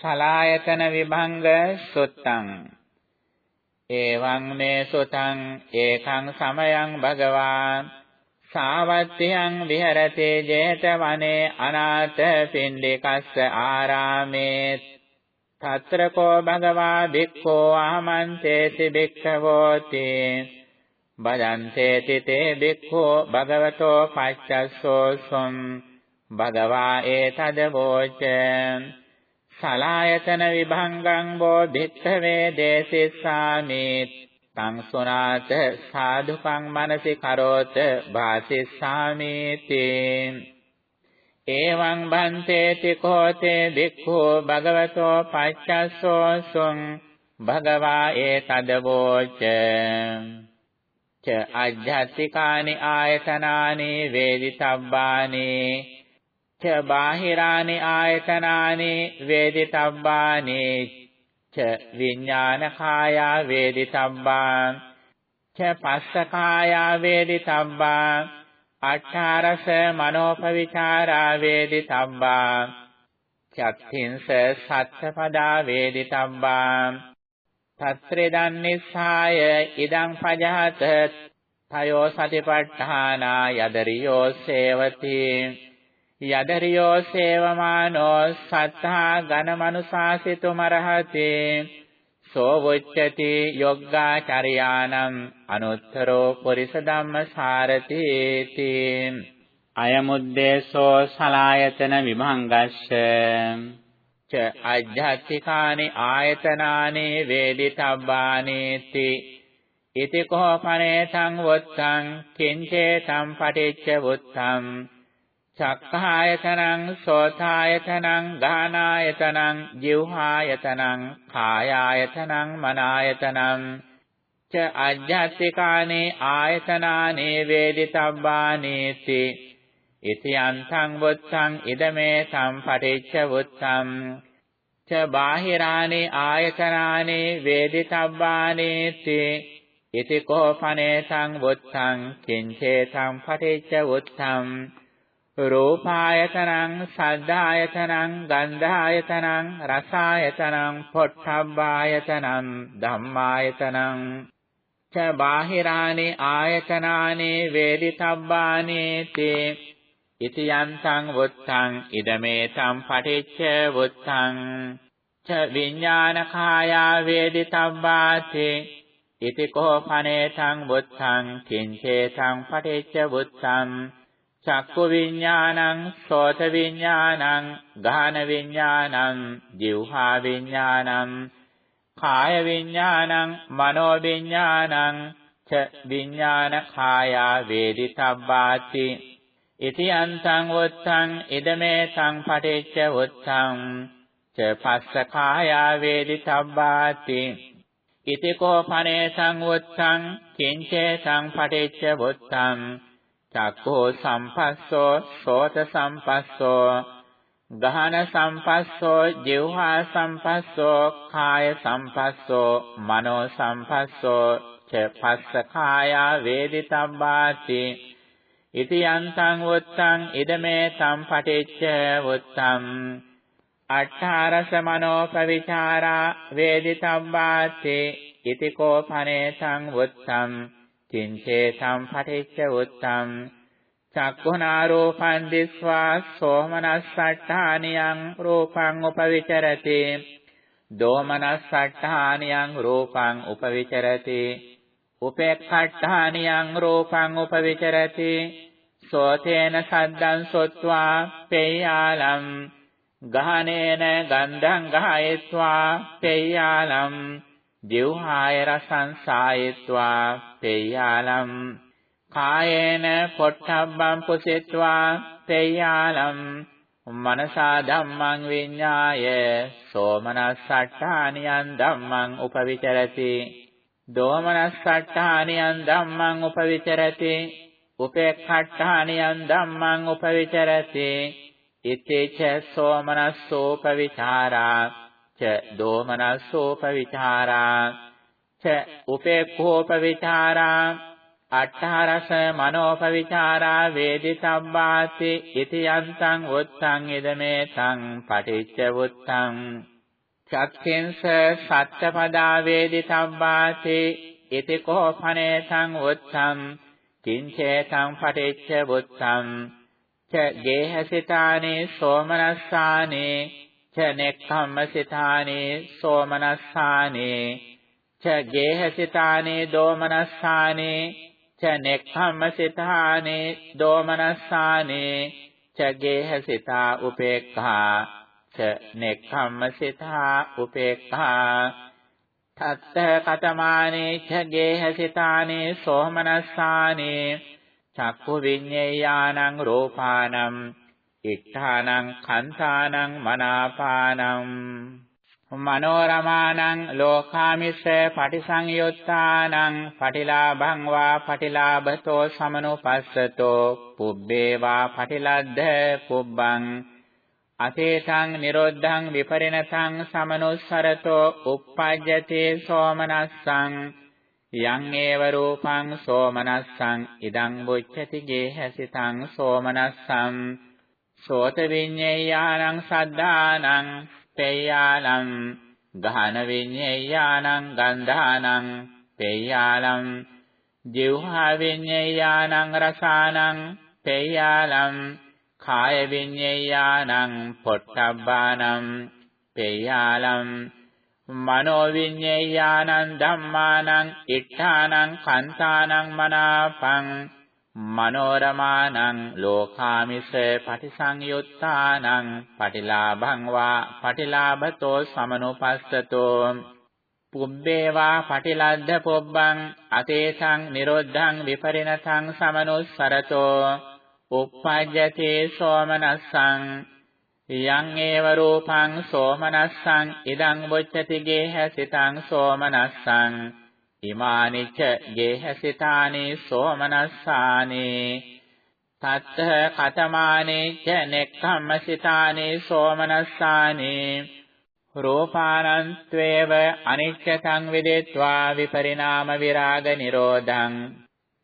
සලායතන විභංග සුත්තං. එවං මේ සුතං ඒකං සමයං භගවාන්. සාවත්තියං විහෙරති 제තවනේ අනාථ පින්ඩිකස්ස ආරාමේ తත්‍ර කෝ භගවා භික්ඛෝ ආමන්තේති භික්ඛවෝති. බදන්තේති තේ භික්ඛෝ භගවතෝ පච්චස්සෝසුම් භගවා ඒතද වෝච. සලායතන විභංගං බෝ භික්ඛවේ දේසිස්සාමි තං සුනාත සාදුකං මනසි කරෝත වාසිස්සාමි තේ එවං බන්තේති කෝතේ භික්ඛෝ භගවතෝ පච්චස්සෝ සුං භගවා ඒතදවෝච ච අජ්ජත්තිකානි ආයතනානි වේදිතබ්බානි ච බාහිරානි ආයතනානි වේදිතබ්බානි ච විඥානකායා වේදිතබ්බා ච පස්සකායා වේදිතබ්බා අට්ඨාරස මනෝපවිචාරා වේදිතබ්බා චත්තින්ස සත්පදා වේදිතබ්බා තත්‍රෙදන් නිස්සාය ඉදං පජහත තයෝ සතිපට්ඨානා යදරියෝ සේවති යදරියෝ සේවමානෝ සත්තා ඝනමනුසාසිතු මරහති සෝ වොච්චති යොග්ගාචර්යානම් අනුත්තරෝ පුරිස ධම්ම සාරති තී අයමුද්දේශෝ සලායතන විභංගස්ස. ච අජ්ජත්තිකානි ආයතනානි වේදිතබ්බානීති. ඉති කෝපනේ සංවත්තං කිංචේ සම්පටිච්ච වුත්තං. චක්ඛායතනං සෝතායතනං ගානායතනං ජීවහායතනං කායායතනං මනායතනං. ච අජ්ජත්තිකානේ ආයතනානේ වේදිතබ්බානේති. ඉති අන්තං වුත්තං ඉදමේ සම්පටිච්ච වුත්තං. ච බාහිරානේ ආයතනානේ වේදිතබ්බානේති. ඉති කෝපනේ සංවුත්තං කිංචේ සම්පටිච්ච වුත්තං. රූපායතනං සද්ධායතනං ගන්ධායතනං රසායතනං පොට්ටබ්බායතනං ධම්මායතනං. ච බාහිරානි ආයතනානි වේදිතබ්බානි තේ. ඉති යන්තං වුත්තං ඉදමේ සම්පටිච්ච වුත්තං. ච විඥානකායා වේදිතබ්බාති. ඉති කෝපනේ තං වුත්තං කිංචේ සම්පටිච්ච වුත්තං. චක්කු විඥානං සෝත විඥානං ගාන විඥානං જીවහා විඥානං කාය විඥානං මනෝ විඥානං ච විඥාන කායා වේදිතබ්බාති ඉති අන්තං වොත්තං ඉදමේ සංපටිච්ච වොත්තං ච පස්ස කායා වේදිතබ්බාති ඉති කෝපනේ සංවොත්තං කිංචේ සංපටිච්ච වොත්තං චක්ඛෝ සම්පස්සෝ සෝත සම්පස්සෝ ගහන සම්පස්සෝ ජීවහා සම්පස්සෝ කාය සම්පස්සෝ මනෝ සම්පස්සෝ ච පස්ස කායා වේදිතබ්බාති. ඉති යන්තං වුත්තං ඉදමේ සම්පටිච්ච වුත්තං. අට්ඨාරස මනෝ පවිචාරා වේදිතබ්බාති. ඉති කෝපනේ සං වුත්තං. කිංචේ සම්පටිච්ච උත්තම් චක්ඛුනා රූපං දිස්වා සෝමනස්සට්ඨානියං රූපං උපවිචරති දෝමනස්සට්ඨානියං රූපං උපවිචරති උපේක්ඛට්ඨානියං රූපං උපවිචරති සෝතේන සද්දං සොත්වා පේයාලම් ගහනේන ගන්ධං ගහයත්වා පේයාලම් ජීවහාය රසං සායත්වා පේයාලම් කායේන පොට්ටබ්බං පුසෙත්වා පේයාලම් මනසා ධම්මං විඤ්ඤාය සෝමනස්සට්ඨානියං ධම්මං උපවිචරති දෝමනස්සට්ඨානියං ධම්මං උපවිචරති උපේක්ඛට්ඨානියං ධම්මං උපවිචරති ඉතේච සෝමනස්සෝපවිචාරා ච දෝමනස්සෝපවිචාරා ච උපේක්ඛෝපවිචාරා අට්ඨාරස මනෝපවිචාරා වේදිතබ්බාති ඉති යන්තං උත්තං ඉදමේ තං පටිච්ච වුත්තං චත්තින්ස සත්‍යපදා වේදිතබ්බාති ඉති කෝපනේතං උත්තම් කිංචේතං පටිච්ච බුත්තම් ච ගේහසිතානේ සෝමනස්සානේ ච නෙක්ඛම්මසිතානේ සෝමනස්සානේ ච ගේහසිතානේ දෝමනස්සානේ ච නෙක්ඛම්මසිතානේ දෝමනස්සානේ ච ගේහසිතා උපේක්ඛා ච නෙක්ඛම්මසිතා උපේක්ඛා තත්ත කතමානේ ච ගේහසිතානේ සෝමනස්සානේ චක්කු විඤ්ඤේයානං රූපානං ඉත්තානං කන්තානං මනාපානං මනෝරමානං ලෝකාමිස පටිසංයුත්තානං පටිලාභං වා පටිලාභතෝ සමනුපස්සතෝ පුබ්බේ වා පටිලද්ද පුබ්බං අතේතං නිරෝද්ධං විපරිණතං සමනුස්සරතෝ uppajjati සෝමනස්සං යං ඒව රූපං සෝමනස්සං ඉදං බුච්චති ගේහසිතං සෝමනස්සං සෝත විඤ්ඤේයානං සද්ධානං පේයාලං ගහන විඤ්ඤේයානං ගන්ධානං පේයාලං ජීවහා විඤ්ඤේයානං රසානං පේයාලං කාය විඤ්ඤේයානං පොට්ටබ්බානං පේයාලං මනෝ විඤ්ඤේයානං ධම්මානං ඉත්තානං කන්තානං මනාපං මනෝරමානං ලෝකාමිස පටිසංයුත්තානං පටිලාභං වා පටිලාභතෝ සමනුපස්සතෝ. පුබ්බේවා පටිලද්ද පොබ්බං අතේසං නිරෝද්ධං විපරිණතං සමනුස්සරතෝ. uppajjati සෝමනස්සං යං ඒව රූපං සෝමනස්සං ඉදං වොච්චති ගේහසිතං සෝමනස්සං ඉමානිච්ච ගේහසිතානේ සෝමනස්සානේ තත්ත කතමානේච්ච නෙක්ඛම්මසිතානේ සෝමනස්සානේ රූපානන්ත්වේව අනිච්චතං විදෙත්වා විපරිණාම විරාග නිරෝධං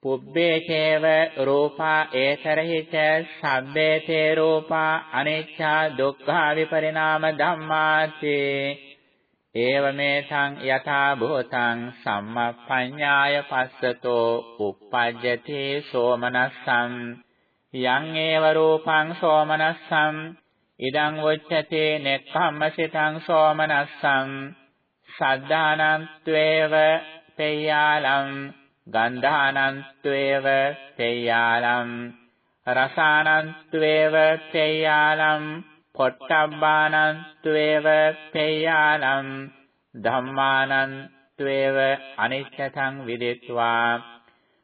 පුබ්බේ චේව රූපා ඒතරහි ච සබ්බේතේ රූපා අනිච්චා දුක්ඛා විපරිණාම ධම්මාති ඒවමේතං යථා භූතං සම්මප්පඤ්ඤාය පස්සතෝ uppajjati සෝමනස්සං යං ඒව රූපං සෝමනස්සං ඉදං වොච්චති නෙක්ඛම්මසිතං සෝමනස්සං සද්ධානං ත්වේව පේයාලං ගන්ධානං ත්වේව පේයාලං රසානං ත්වේව පේයාලං පොට්ටබ්බානං ත්වේව පේයාලං ධම්මානං ත්වේව අනිච්චතං විදිත්වා.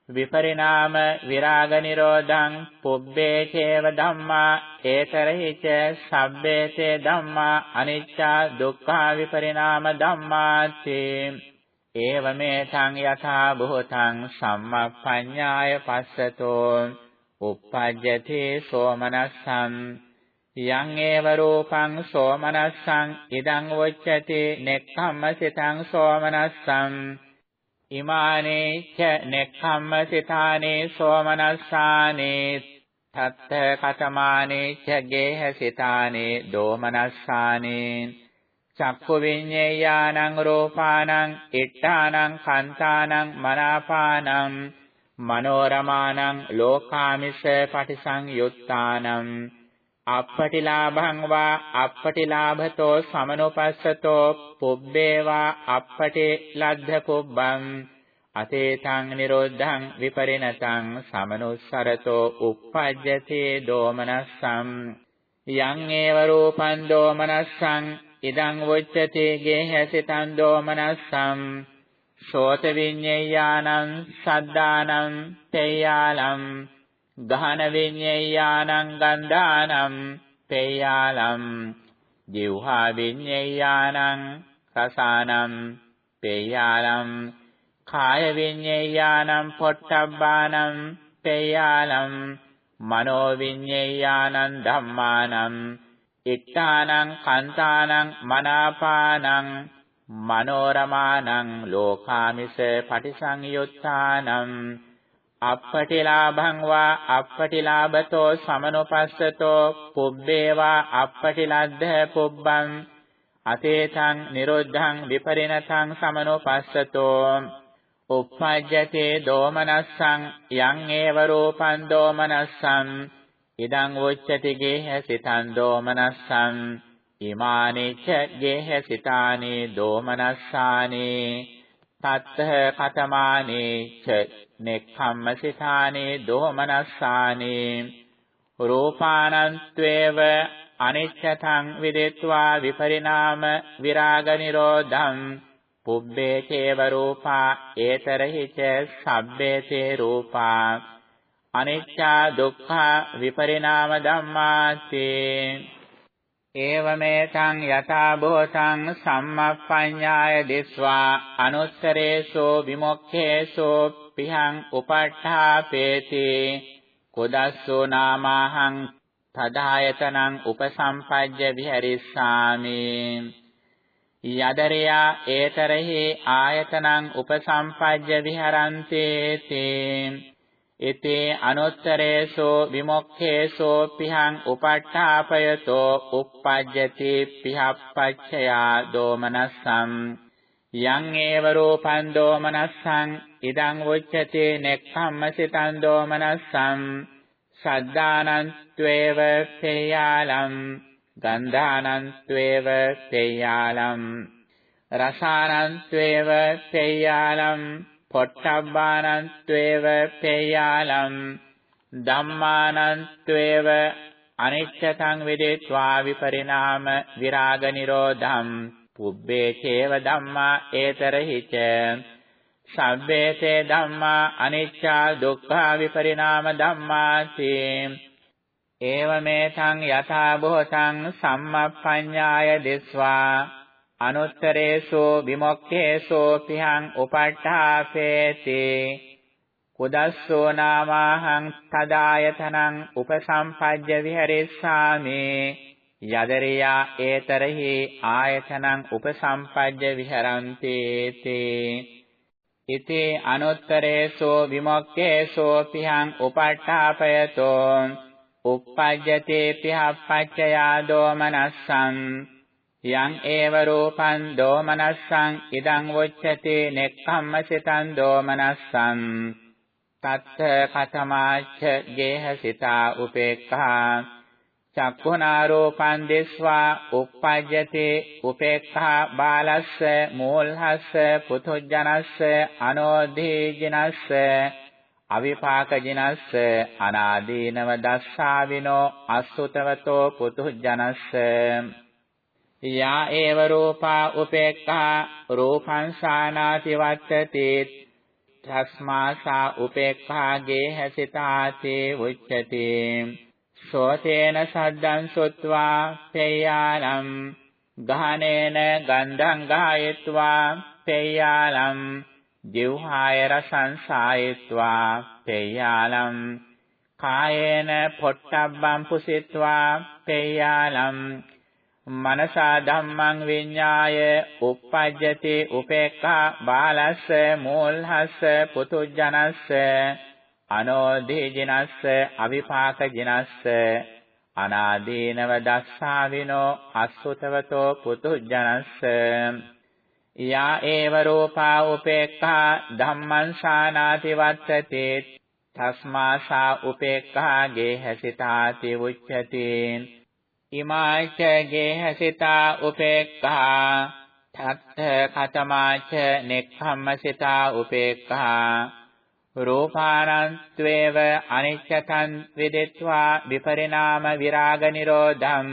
විපරිණාම විරාග නිරෝධං පුබ්බේ චේව ධම්මා ඒතරහි ච සබ්බේතේ ධම්මා අනිච්චා දුක්ඛා විපරිණාම ධම්මාති. ඒවමේ තං යථා භූතං සම්මප්පඤ්ඤාය පස්සතෝ. uppajjati සෝමනස්සං යං ඒව රූපං සෝමනස්සං ඉදං වොච්චති නෙක්ඛම්මසිතං සෝමනස්සං ඉමානේ ච නෙක්ඛම්මසිතානේ සෝමනස්සානේ තත්ත කතමානේ ච ගේහසිතානේ දෝමනස්සානේ චක්ඛු විඤ්ඤේයානං රූපානං ඉත්තානං කන්තානං මනාපානං මනෝරමානං ලෝකාමිස පටිසංයුත්තානං අප්පටිලාභං වා අප්පටිලාභතෝ සමනුපස්සතෝ පුබ්බේවා අප්පටි ලද්ධ පුබ්බං අතේතං නිරෝධං විපරිණතං සමනුස්සරතෝ uppajjati දෝමනස්සං යං ඒව රූපං දෝමනස්සං ඉදං වොච්චති ගේහසිතං දෝමනස්සං සෝත විඤ්ඤයානං සද්දානං තේයාලං ගහන විඤ්ඤයානං ගන්ධානං පේයාලම් ජීවහා විඤ්ඤයානං රසානං පේයාලම් කාය විඤ්ඤයානං පොට්ටබ්බානං පේයාලම් මනෝ විඤ්ඤයානං ධම්මානං ඉත්තානං කන්තානං මනාපානං මනෝරමානං ලෝකාමිස පටිසංයුත්තානං අප්පටිලාභං වා අප්පටිලාභතෝ සමනුපස්සතෝ පුබ්බේවා අප්පටිලද්ධ පුබ්බං අතේතං නිරොද්ධං විපරිණතං සමනෝපස්සතෝ uppajjate දෝමනස්සං යං ඒව රූපං දෝමනස්සං ඉදං උච්චති ගේහසිතං දෝමනස්සං ඉමානිච්ච ගේහසිතානි දෝමනස්සානේ තත්ත කතමානේ ච නෙක්ඛම්මසිතානේ දෝමනස්සානේ රූපානන්ත්වේව අනිච්ඡතං විදෙත්වා විපරිණාම විරාග නිරෝධං පුබ්බේ චේව රූපා ඒතරහි ච සබ්බේ තේ රූපා අනිච්චා දුක්ඛා විපරිණාම ධම්මාති ඒවමේතං යථා භූතං සම්මප්පඤ්ඤාය දිස්වා අනුත්තරේසෝ විමුක්ඛේසෝ පිහං උපට්ඨාපේති කුදස්සෝ නාමහං තදායතනං උපසම්පජ්ජ විහෙරිස්සාමි යදරයා ඒතරහි ආයතනං උපසම්පජ්ජ විහරන්තේති ඉතේ අනුත්තරේසෝ විමුක්ඛේසෝ පිහං උපට්ඨාපයතෝ uppajjati පිහප්පච්චයා දෝමනස්සම් යං ඒව රූපං දෝමනස්සං ඉදං උච්චති නෙක්ඛම්මසිතං දෝමනස්සං සද්ධානං ත්වේව පේයාලම් ගන්ධානං ත්වේව පේයාලම් රසානං ත්වේව පේයාලම් පොට්ටබ්බානං ත්වේව පේයාලම් ධම්මානං ත්වේව අනිච්චතං විදේत्वा විපරිණාම විරාග නිරෝධම්. පුබ්බේ චේව ධම්මා ඒතරහිච. සබ්බේතේ ධම්මා අනිච්චා දුක්ඛා විපරිණාම ධම්මාති. ඒවමේතං යථා භූතං සම්මප්පඤ්ඤාය දිස්වා. අනුත්තරේසු විමුක්ඛේසු පිහං උපට්ඨාපේති කුදස්සෝ නාමහං තදායතනං උපසම්පජ්ජ විහෙරිස්සාමි। යදරියා ඒතරහි ආයතනං උපසම්පජ්ජ විහරන්ති තේ ඉතේ අනුත්තරේසෝ විමුක්ඛේසෝ පිහං උපට්ඨාපයතෝ। uppajjate pihappaccaya domanassan යං ඒව රූපං දෝමනස්සං ඉදං වොච්චති නෙක්ඛම්මසිතං දෝමනස්සං තත්ථ කතමාච්ඡ ගේහසිතා උපේක්ඛා චක්ඛුනාරෝපං දිස්වා uppajjati උපේක්ඛා බාලස්ස මූල්හස්ස පුතුජනස්ස අනෝධීජනස්ස අවිපාකජනස්ස අනාදීනව දස්සාවිනෝ අසුතවතෝ පුතුජනස්ස යා ඒව රූපා උපේක්ඛා රූපං සානාති වත්තති. තස්මා සා උපේක්ඛාගේ හැසිතාතේ උච්චති සෝතේන සද්දං සොත්වා පේයාලම් ගහනේන ගන්ධං ගායත්වා පේයාලම් ජීවහාය රසං සායත්වා පේයාලම් කායේන පොට්ටබ්බං පුසිත්වා පේයාලම් මනසා ධම්මං විඤ්ඤාය uppajjati උපේක්ඛා බාලස්ස මූල්හස්ස පුතුජනස්ස අනෝධේ ජිනස්ස අවිපාක ජිනස්ස අනාදීනව දස්සාවිනෝ අසුතවතෝ පුතුජනස්ස යා ඒව රූපා උපේක්ඛා ධම්මං ශානාති වත්තති තස්මා සා උපේක්ඛා ගේහසිතාති උච්චති ඉමාච ගේහසිතා උපේක්ඛා. තත්ථ කතමාච නෙක්ඛම්මසිතා උපේක්ඛා. රූපානන්ත්වේව අනිච්චතං විදෙත්වා විපරිණාම විරාග නිරෝධම්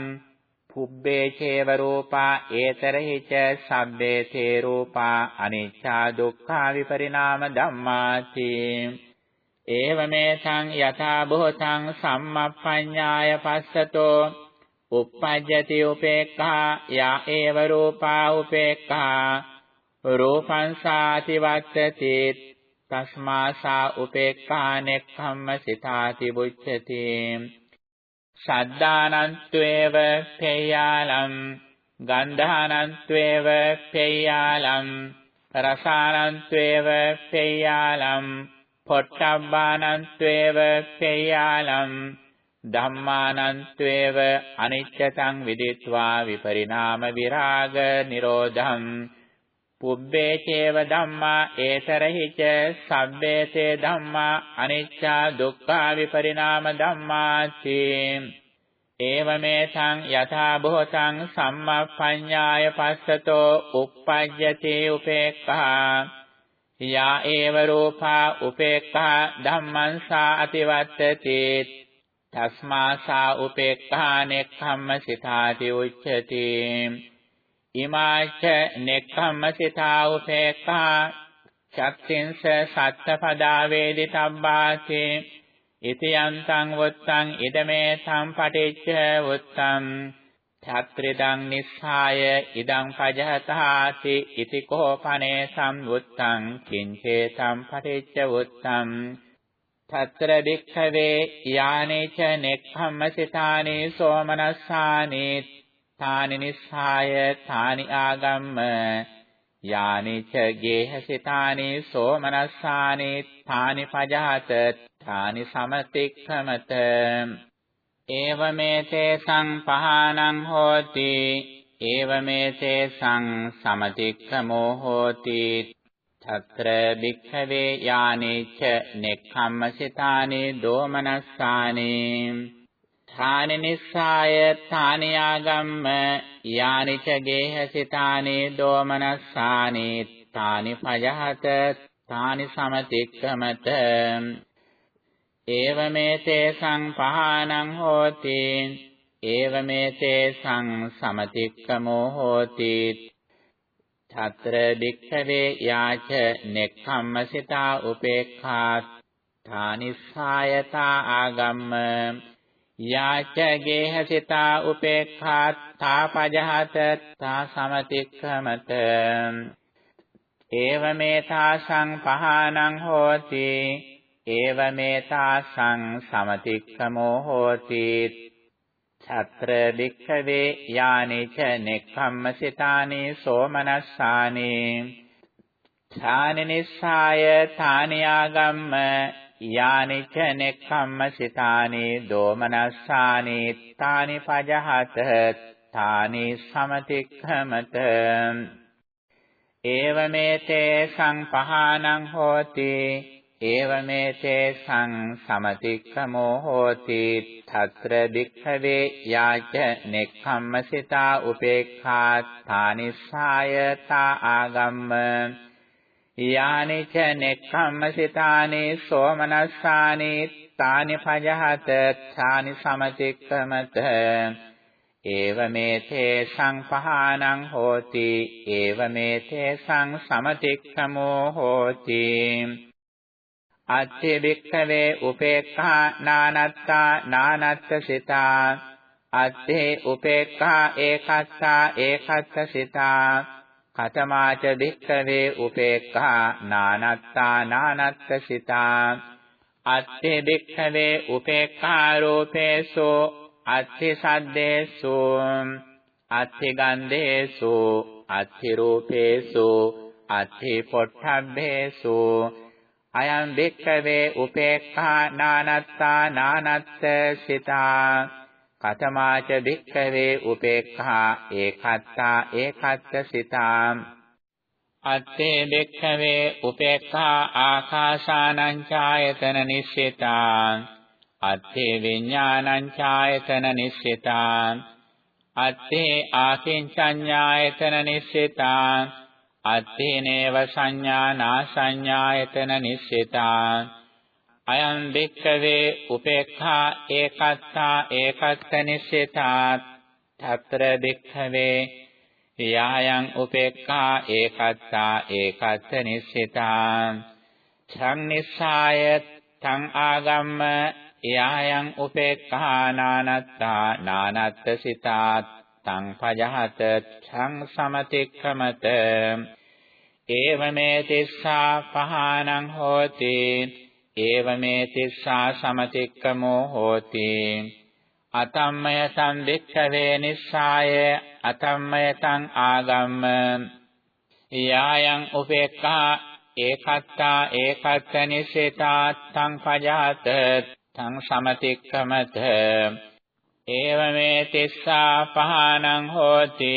පුබ්බේ චේව රූපා ඒතරහි ච සබ්බේ තේ රූපා අනිච්චා දුක්ඛා විපරිණාම ධම්මාති. ඒවමේතං යථා භූතං සම්මප්පඤ්ඤාය පස්සතෝ. Uppajjati උපේක්ඛා යා ඒව රූපා උපේක්ඛා. රූපං සාති වත්තති තස්මා සා උපේක්ඛානෙක්ඛම්ම සිතාති බුච්චති සද්ධානන්ත්වේව පේයාලම් ගන්ධානන්ත්වේව පේයාලම් රසානන්ත්වේව පේයාලම් පොට්ටබ්බානන්ත්වේව පේයාලම් ධම්මානන්ත්වේව අනිච්චතං විදිත්වා විපරිණාම විරාග නිරෝධං. පුබ්බේ චේව ධම්මා ඒතරහිච සබ්බේතේ ධම්මා අනිච්චා දුක්ඛා විපරිණාම ධම්මාති. ඒවමේතං යථා භූතං සම්මප්පඤ්ඤාය පස්සතෝ uppajjati උපේක්ඛා. යා ඒව රූපා උපේක්ඛා ධම්මං සා අතිවත්තති. තස්මා සා උපේක්ඛා නෙක්ඛම්ම සිතාති උච්චති ඉමාච නෙක්ඛම්මසිතා උපේක්ඛා චක්ඛින්ස සත්තපදා වේදිතබ්බාති ඉති යන්තං වුත්තං ඉදමේ සම්පටිච්ච වුත්තං ඡත්‍රිදං නිස්සාය ඉදං පජහතාති ඉති කෝපනේ සම්වුත්තං කිංචේ සම්පටිච්ච වුත්තං తత్ర విక్కవే యాని చ నిఖమ్మసితాని సోమనస్సాని తాని నిస్సాయ తాని ఆగమ్మ యాని చ గేహసితాని సోమనస్సాని తాని పజాత తాని సమతిక్రమత ఏవమేతే సం పహానం హోతి ఏవమేతే సం సమతిక్రమో హోతి අත්‍ර භික්ඛවේ යානේච නෙක්ඛම්මසිතානේ දෝමනස්සානේ ථානනිස්සාය ථානියාගම්ම යානිච ගේහසිතානේ දෝමනස්සානේ තානි පජහත තානි සමතික්කමත ඒවමේතේ සංපහානං හෝති ඒවමේතේ සං සමතික්කමෝ හෝති ඡත්‍ර භික්ඛවේ යාච නෙක්ඛම්මසිතා උපේක්ඛා ථානිස්සායතා ආගම්ම යාච ගේහසිතා උපේක්ඛා තාපජහත තා සමතික්ඛමත ඒවමේතාසං පහානං හෝති ඒවමේතාසං සමතික්ඛමෝ හෝති ඡත්‍ර වික්ඛවේ යානිච නෙක්ඛම්මසිතානි සෝමනස්සානි ඡානිනිස්සාය ථානියාගම්ම යානිච නෙක්ඛම්මසිතානි දෝමනස්සානි තානි පජහත තානි සමතික්ඛමත ඒවමේතේ සංපහානං හෝති ඒවමේතේ සං සමතික්ඛමෝ හෝති తත්‍ර වික්ඛවේ යාච නෙක්ඛම්මසිතා උපේක්ඛා තානිස්සාය තා ආගම්ම යානිච නෙක්ඛම්මසිතානි සෝමනස්සානි තානි පජහත තානි සමතික්කමත ඒවමේතේ සංපහානං හෝති ඒවමේතේ සං සමතික්කමෝ හෝති අත්ථි වික්ඛවේ උපේක්ඛා නානත්තා නානත්ත සිතා. අත්ථි උපේක්ඛා ඒකත්තා ඒකත්ත සිතා. කතමාච භික්ඛවේ උපේක්ඛා නානත්තා නානත්තසිතා අත්ථි භික්ඛවේ උපේක්ඛා රූපේසු අත්ථි සද්දේසු. අත්ථි ගන්ධේසු අත්ථි රූපේසු අත්ථි පොට්ඨබ්බේසු අයං භික්ඛවේ උපේක්ඛා නානත්තා නානත්ත සිතා කතමාච භික්ඛවේ උපේක්ඛා ඒකත්තා ඒකත්ත සිතා අත්තේ භික්ඛවේ උපේක්ඛා ආකාසානං ඡායතන නිස්සිතා අත්තේ විඥානං ඡායතන නිස්සිතා අත්තේ ආකින්චඤ්ඤායතන නිස්සිතා අත්තේ නේව සංඥානා සංඥායතන නිස්සිතා. අයං භික්ඛවේ උපේක්ඛා ඒකත්තා ඒකත්ත නිස්සෙතා తත්‍ර භික්ඛවේ යායන් උපේක්ඛා ඒකත්තා ඒකත්ත නිස්සෙතා. ඡං නිස්සාය තං ආගම්ම යායන් උපේක්ඛා නානත්තා නානත්ත සිතා තං පජහත ඡං සමතික්ඛමත ඒවමේ තිස්සා පහානං හෝති ඒවමේ තිස්සා සමතික්කමෝ හෝති අතම්මය සම්දික්ඛවේ නිස්සාය අතම්මය තං ආගම්ම යායන් උපේක්ඛා ඒකත්තා ඒකත්ත නිසේතා තං පජාත තං සමතික්කමත ඒවමේ තිස්සා පහනං හෝති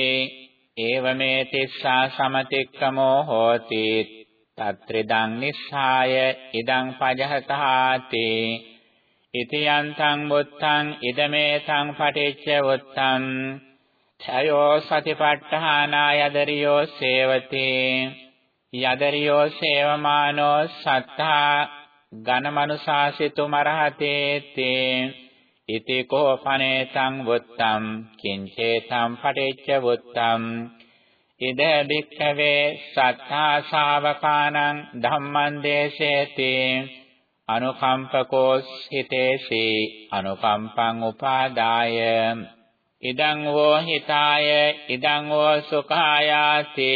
ඒවමේ තිස්සා සමතික්කමෝ හෝති තත්‍රිදං නිස්සාය ඉදං පජහතාති ඉති යන්තං බුත්තං ඉදමේතං පටිච්ච වුත්තං ඡයෝ සතිපට්ඨානා යදරියෝ සේවති යදරියෝ සේවමානෝ සත්තා ඝනමනුසාසිතු මරහතේ තේ ඉති කෝපනේතං වුත්තං කිංචේතං පටිච්ච වුත්තං ඉද බික්ඛවේ සත්තා ශාවකානං ධම්මං දේශේති අනුකම්පකෝ හිතේසි අනුකම්පං උපාදාය ඉදං වෝ හිතාය ඉදං වෝ සුඛායාති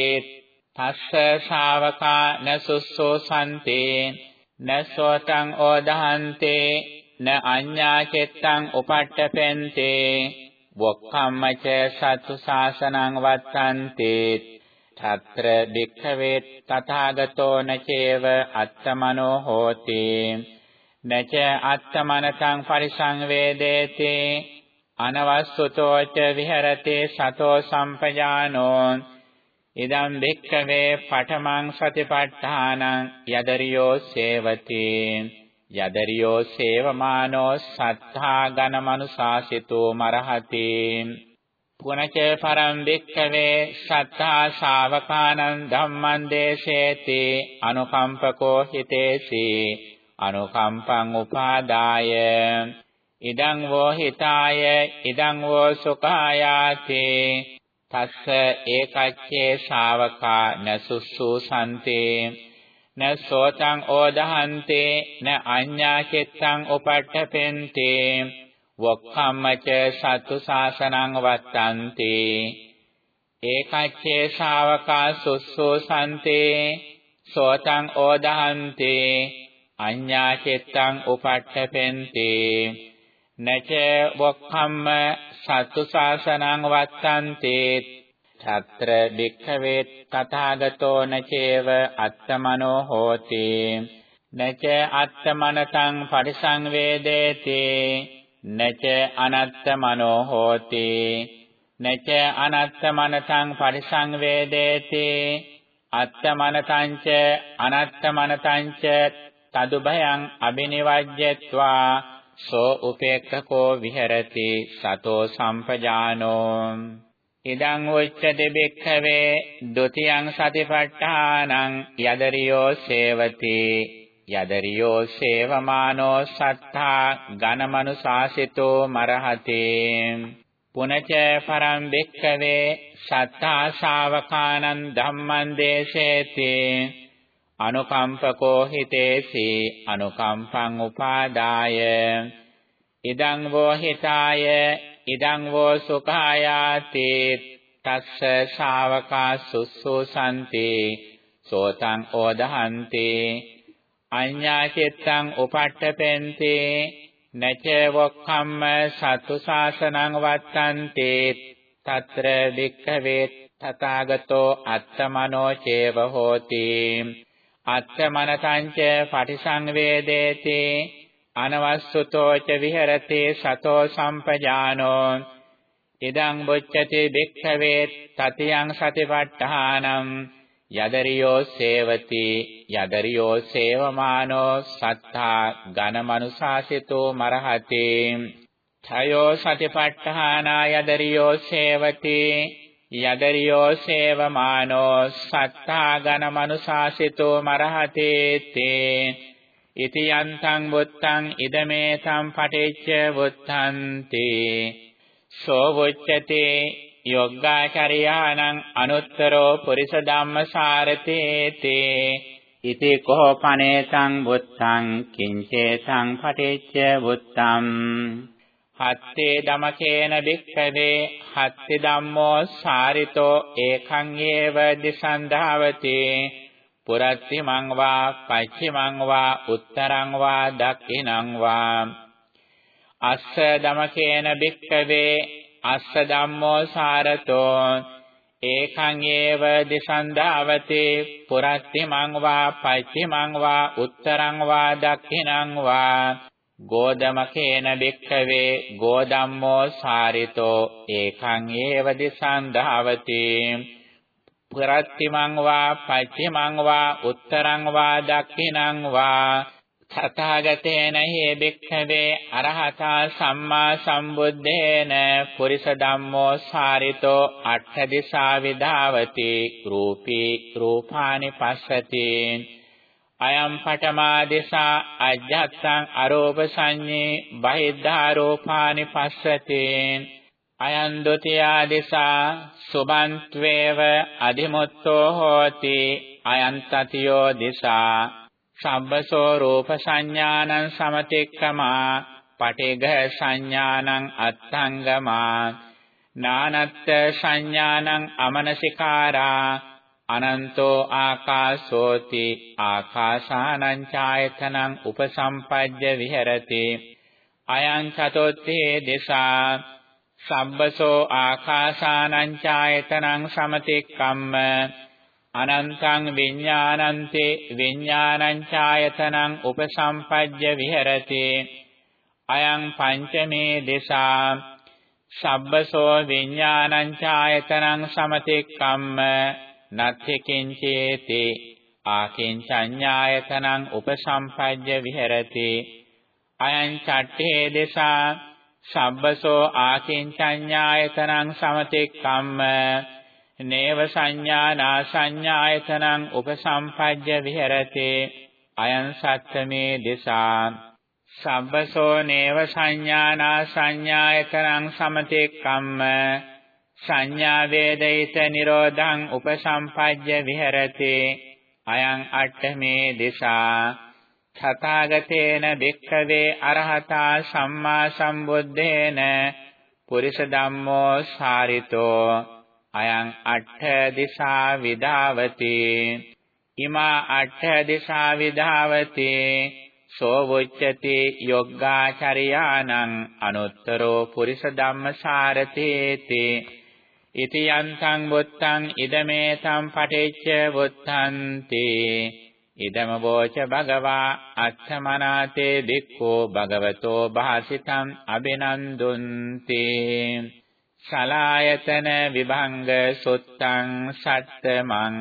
තස්ස ශාවකා නසුස්සෝ සම්තේ නසෝතං ඕදහන්තේ න අඤ්ඤා චෙත්තං උපට්ඨපෙන්තේ වොක්ඛම්මච සතු සාසනං වත්තන්තේ తත්‍ර භික්ඛවේ තථාගතෝ නචේව අත්තමනෝ හෝති නච අත්තමනසං පරිසංවේදේති අනවස්සුතෝ ච විහෙරති සතෝ සම්පජානෝ ඉදම් භික්ඛවේ පඨමං සතිපට්ඨානං යදරියෝ සේවති යදරියෝ සේවමානෝ සත්තා ඝනමනුසාසිතෝ මරහති. පුනච පරම් වික්ඛවේ සත්තා ශාවකානං ධම්මං දේශේති අනුකම්පකෝ හිතේසි. අනුකම්පං උපාදාය. ඉදං වෝ හිතාය ඉදං වෝ සුඛායාති. තස්ස ඒකච්චේ ශාවකා නසුස්සු සම්තේ න සෝතං ඕදහන්තේ න අඤ්ඤා චිත්තං උපට්ඨපෙන්තේ වොක්ඛම්මච සතු සාසනං වත්තන්ති ඒකච්චේ ශාවකා සුස්සෝ සම්තේ සෝතං ඕදහන්තේ අඤ්ඤා චිත්තං උපට්ඨපෙන්ති නච වොක්ඛම්ම සතු සාසනං වත්තන්ති తත්‍ර භික්ඛවේ තථාගතෝ නචේව අත්තමනෝ හෝති නච අත්තමනසං පරිසංවේදේති නච අනත්තමනෝ හෝති නච අනත්තමනසං පරිසංවේදේති අත්තමනසංච අනත්තමනසංච තදුභයං අබිනිවජ්ජත්වා සෝ උපේක්ඛකෝ විහෙරති සතෝ සම්පජානෝ ඉදං උච්චති බික්ඛවේ ဒ ුතියං සතිපට්ඨානං යදරියෝ සේවති. යදරියෝ සේවමානෝ සත්තා ඝනමනුසාසිතෝ මරහති. පුනච පරම් බික්ඛවේ සත්තා ශාවකානං ධම්මං දේශේති. අනුකම්පකෝ හිතේසි අනුකම්පං උපාදාය. ඉදං වෝ හිතාය ඉදං වෝ සුඛායාති තස්ස ශාවකා සුස්සෝසන්ති සෝතං ඕදහන්ති අඤ්ඤා චිත්තං උපට්ඨපෙන්ති නච වොක්ඛම්ම සතු සාසනං වත්තන්ති తත්‍ර වික්ඛවේ තථාගතෝ අත්තමනෝ චේව හෝති අත්තමනතංච පටිසංවේදේති අනවස්සුතෝ ච විහෙරති සතෝ සම්පජානෝ. ඉදං බොච්චති භික්ඛවේ තතියං සතිපට්ඨානං. යදරියෝ සේවති යදරියෝ සේවමානෝ සත්තා ඝනමනුසාසිතෝ මරහති. ඡයෝ සතිපට්ඨානා යදරියෝ සේවති යදරියෝ සේවමානෝ සත්තා ඝනමනුසාසිතෝ මරහතේ තේ. ඉති යන්තං බුත්තං ඉදමේ සම්පටිච්ච බුත්තන්ති සෝ වොච්චති යොග්ගාචරියානං අනුත්තරෝ පුරිස ධම්මසාරතේ තේ ඉති කෝපනේතං බුත්තං කිංචේතං පටිච්ච බුත්තං හත්තේ දමකේන වික්ඛවේ හත්ති ධම්මෝ සාරිතෝ ඒකං ඒව දිසන්ධාවති පුරත්ති මං වා පච්චිමං වා උත්තරං වා දක්ඛිනං වා. අස්ස දමකේන වික්ඛවේ අස්ස ධම්මෝ සාරතෝ. ඒකං ඒව දිසන්ධාවති පුරත්ති මං වා පච්චිමං වා උත්තරං වා දක්ඛිනං වා. ගෝධමකේන භික්ඛවේ ගෝධම්මෝ සාරිතෝ. ඒකං ඒව දිසං ධාවති පුරත්තිමං වා පච්චිමං වා උත්තරං වා දක්ඛිනං වා තථාගතේන හේ භික්ඛවේ අරහතා සම්මා සම්බුද්දේන පුරිස ධම්මෝ සාරිතෝ අට්ඨ දිසා විධාවති රූපී රූපානි පස්සති. අයම් පඨමා දිසා අජ්ජත්තං අරෝප සංඤේ බහිද්ධා රූපානි පස්සති. අයං ဒ ුතියා දිසා සුබන්ත්වේව අධිමුත්තෝ හෝති අයං තතියෝ දිසා සබ්බසෝ රූප සංඥානං සමතික්කමා පටිඝ සංඥානං අත්ංගමා නානත්ත් සංඥානං අමනසිකාරා අනන්තෝ ආකාශෝති ආකාසානං ඡායතනං උපසම්පජ්ජ විහෙරති අයං චතොත්තේ දිසා සබ්බසෝ ආකාසානං ඡායතනං සමතික්කම්ම අනන්තං විඥානන්තේ විඥානං ඡායතනං උපසම්පජ්ජ විහෙරති අයං පංචමේ දිසා සබ්බසෝ විඥානං ඡායතනං සමතික්කම්ම නත්ථි කිංචේති ආකින්චඤ්ඤායතනං උපසම්පජ්ජ විහෙරති අයං චට්ඨේ දිසා සබ්බසෝ ආකින්චඤ්ඤායතනං සමතික්කම්ම නේව සංඥානා සංඥායතනං උපසම්පජ්ජ විහෙරති අයං සත්තමේ දිසා සබ්බසෝ නේව සංඥානා සංඥායතනං සමතික්කම්ම සංඥා වේදිත නිරෝධං උපසම්පජ්ජ විහෙරති අයං අට්ඨමේ දිසා තථාගතේන භික්ඛවේ අරහතා සම්මා සම්බුද්දේන පුරිස ධම්මෝ සාරිතෝ අයං අට්ඨ දිසා විදාවති ඉමා අට්ඨ දිසා විදාවති සෝවොච්චති යොග්ගාචරයානං අනුත්තරෝ පුරිස ධම්මසාරතේති ඉති යන්තං බුත්තං ඉදමේතං පටිච්ච බුත්තන්ති ඉදම වෝච භගවා අත්තමනාතේ බික්ඛෝ භගවතෝ භාසිතං අබිනන්දුන්ති සලායතන විභංග සුත්තං සත්තමං